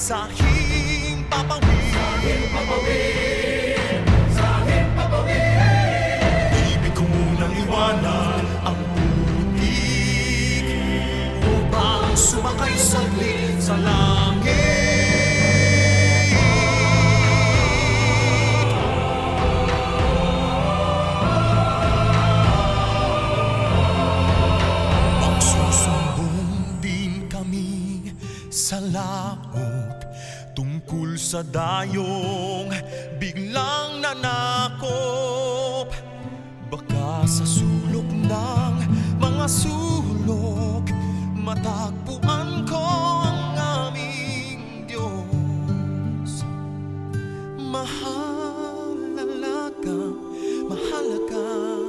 Sahing papawid Sahing papawid Tungkol sa dayong biglang nanakop. Baka sa sulok ng mga sulok Matagpuan ko ang aming Diyos. Mahalagang, mahalagang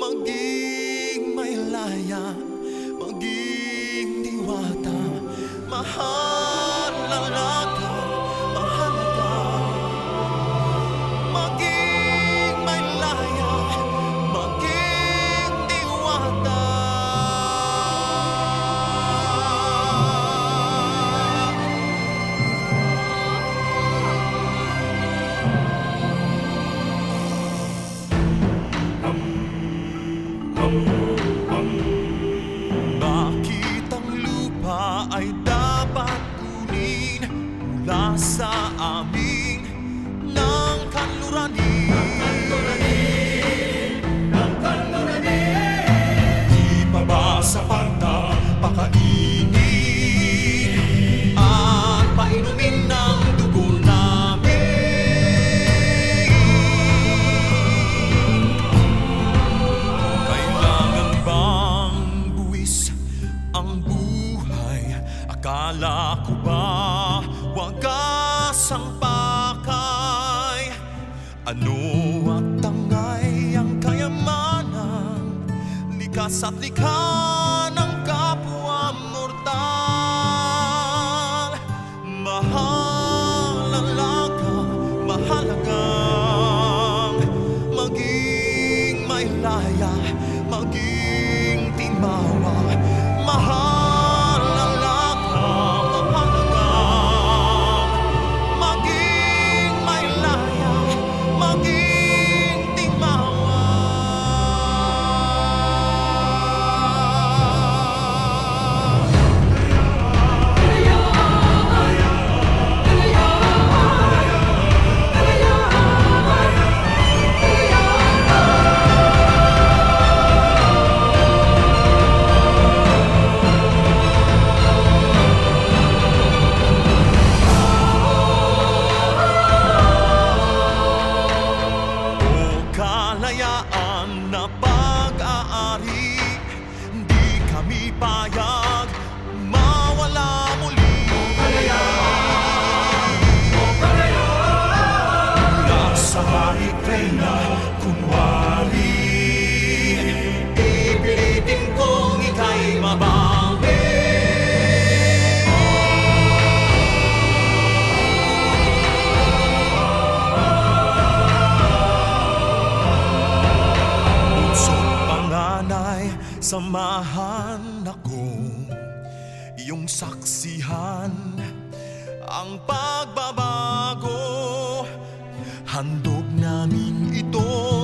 Maging may laya, maging diwata. Mahalaga, Bakit ang lupa ay dapat kunin mula sa wagas ang pakay? Ano at tangay ang kayamanan? Likas at likha ng kapwa mortal Mahalaga, mahalagang Maging may laya, maging timawa Mahalaga, harik na kunwari. Pipilitin kong ika'y mabawi Puso't panganay, samahan ako. Iyong saksihan ang pagbabago. Handog namin ito